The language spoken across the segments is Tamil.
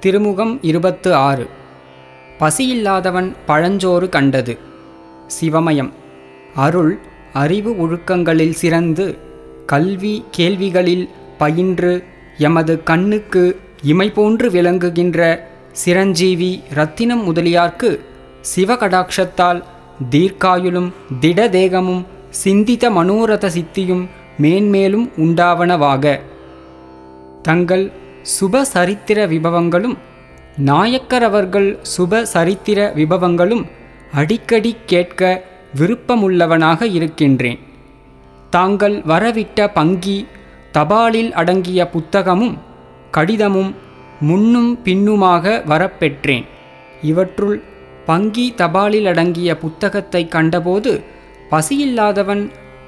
திருமுகம் இருபத்து ஆறு. பசியில்லாதவன் பழஞ்சோறு கண்டது. சிவமயம். அருள் அறிவு ஒழுக்கங்களில் சிறந்து கல்வி கேள்விகளில் பயின்று எமது கண்ணுக்கு இமை போன்று விளங்குகின்ற சிரஞ்சீவி ரத்தினம் முதலியார்க்கு சிவகடாட்சத்தால் தீர்க்காயுளும் திடதேகமும் சிந்தித்த மனோரத சித்தியும் மேன்மேலும் உண்டாவனவாக. தங்கள் சுப சரித்திர விபவங்களும் நாயக்கர் அவர்கள் சுப சரித்திர விபவங்களும் அடிக்கடி கேட்க விருப்பமுள்ளவனாக இருக்கின்றேன். தாங்கள் வரவிட்ட பங்கி தபாலில் அடங்கிய புத்தகமும் கடிதமும் முன்னும் பின்னுமாக வரப்பெற்றேன். இவற்றுள் பங்கி தபாலில் அடங்கிய புத்தகத்தை கண்டபோது பசியில்லாதவன்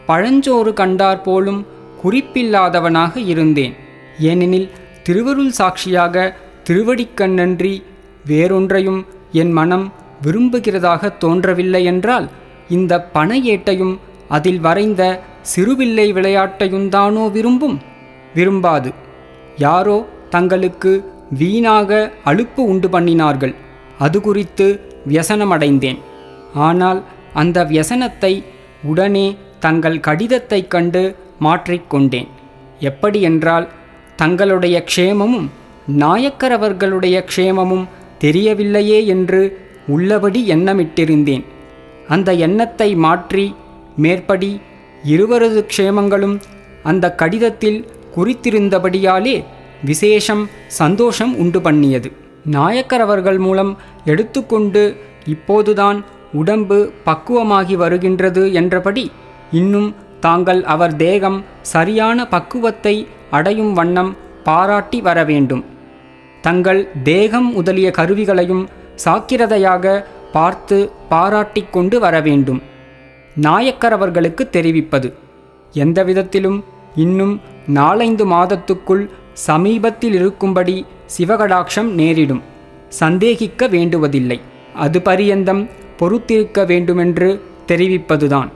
பழஞ்சோறு கண்டார் போலும் குறிப்பில்லாதவனாக இருந்தேன். ஏனெனில் திருவருள் சாட்சியாக திருவடிக்கண்ணன்றி வேறொன்றையும் என் மனம் விரும்புகிறதாக தோன்றவில்லை என்றால் இந்த பண ஏட்டையும் அதில் வரைந்த சிறுவில்லை விளையாட்டையுந்தானோ விரும்பும்? விரும்பாது. யாரோ தங்களுக்கு வீணாக அலுப்பு உண்டு பண்ணினார்கள். அது குறித்து வியசனமடைந்தேன். ஆனால் அந்த வியசனத்தை உடனே தங்கள் கடிதத்தைக் கண்டு மாற்றிக்கொண்டேன் எப்படியென்றால் தங்களுடைய க்ஷேமமும் நாயக்கர் அவர்களுடைய க்ஷேமமும் தெரியவில்லையே என்று உள்ளபடி எண்ணமிட்டிருந்தேன். அந்த எண்ணத்தை மாற்றி மேற்படி இருவரது க்ஷேமங்களும் அந்த கடிதத்தில் குறித்திருந்தபடியாலே விசேஷம் சந்தோஷம் உண்டு பண்ணியது நாயக்கர் அவர்கள் மூலம் எடுத்துக்கொண்டு இப்போதுதான் உடம்பு பக்குவமாகி வருகின்றது என்றபடி இன்னும் தாங்கள் அவர் தேகம் சரியான பக்குவத்தை அடையும் வண்ணம் பாராட்டி வர வேண்டும் தங்கள் தேகம் முதலிய கருவிகளையும் சாக்கிரதையாக பார்த்து பாராட்டிக் கொண்டு வர வேண்டும் நாயக்கர் அவர்களுக்கு தெரிவிப்பது. எந்த விதத்திலும் இன்னும் நாலைந்து மாதத்துக்குள் சமீபத்தில் இருக்கும்படி சிவகடாட்சம் நேரிடும். சந்தேகிக்க வேண்டுவதில்லை. அது பரியந்தம் பொறுத்திருக்க வேண்டுமென்று தெரிவிப்பதுதான்.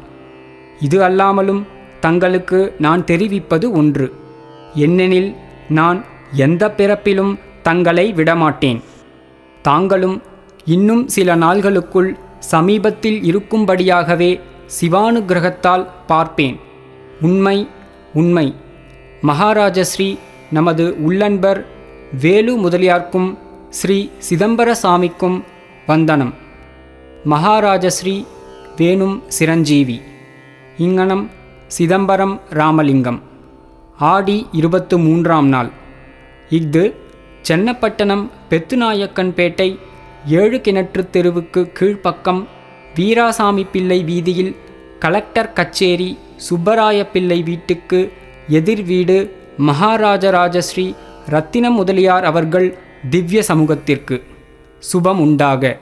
இது அல்லாமலும் தங்களுக்கு நான் தெரிவிப்பது ஒன்று. என்னெனில் நான் எந்த பிறப்பிலும் தங்களை விடமாட்டேன். தாங்களும் இன்னும் சில நாள்களுக்குள் சமீபத்தில் இருக்கும்படியாகவே சிவானுகிரகத்தால் பார்ப்பேன். உண்மை உண்மை. மகாராஜஸ்ரீ நமது உள்ளன்பர் வேலு முதலியார்க்கும் ஸ்ரீ சிதம்பரசாமிக்கும் வந்தனம். மகாராஜஸ்ரீ வேணும் சிரஞ்சீவி. இங்கனம் சிதம்பரம் ராமலிங்கம். ஆடி இருபத்து மூன்றாம் நாள். இஃது சென்னப்பட்டணம் பெத்துநாயக்கன்பேட்டை ஏழு கிணற்று தெருவுக்கு கீழ்ப்பக்கம் வீராசாமி பிள்ளை வீதியில் கலெக்டர் கச்சேரி சுப்பராய பிள்ளை வீட்டுக்கு எதிர் வீடு மகாராஜராஜஸ்ரீ ரத்தினம் முதலியார் அவர்கள் திவ்ய சமூகத்திற்கு. சுபம் உண்டாக.